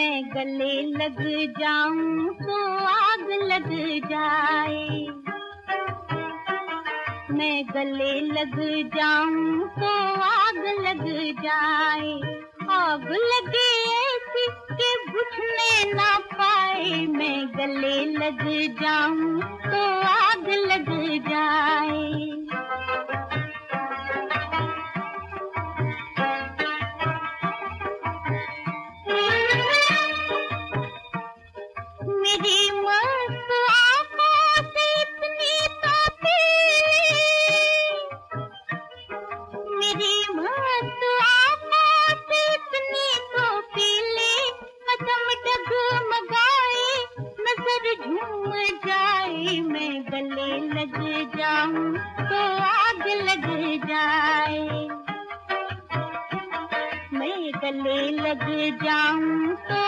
मैं गले लग जाऊँ तो आग लग जाए। मैं गले लग जाऊँ तो आग लग जाए। आग लगे ऐसी बुझने ना पाए। मैं गले लग जाऊँ तो आग लग जाए। जाऊँ तो आग लग जाए। मैं गले लग जाऊँ तो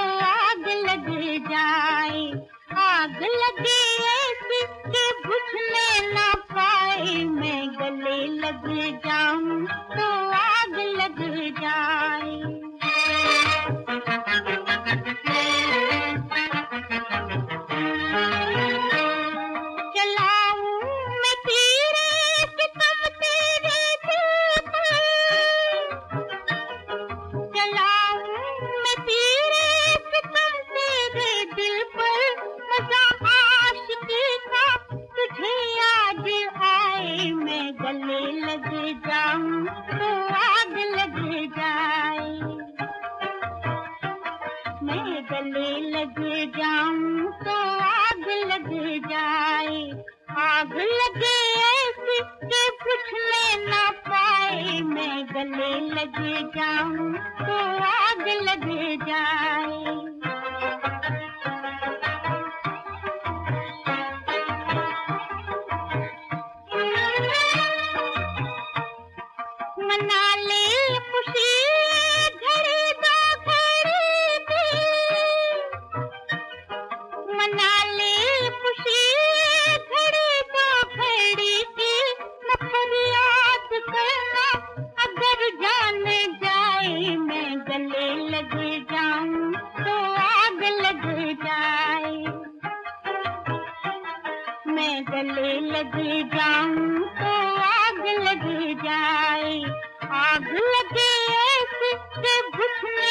लग जाऊँ तो आग लग जाए। मैं गले लग जाऊँ तो आग लग जाए। आग लगे ऐसी के पूछने ना पाए। मैं गले लग जाऊँ तो आग लग जाए। गले लग जाऊँ तो आग लग जाए। आग लगे ऐसे पाए मैं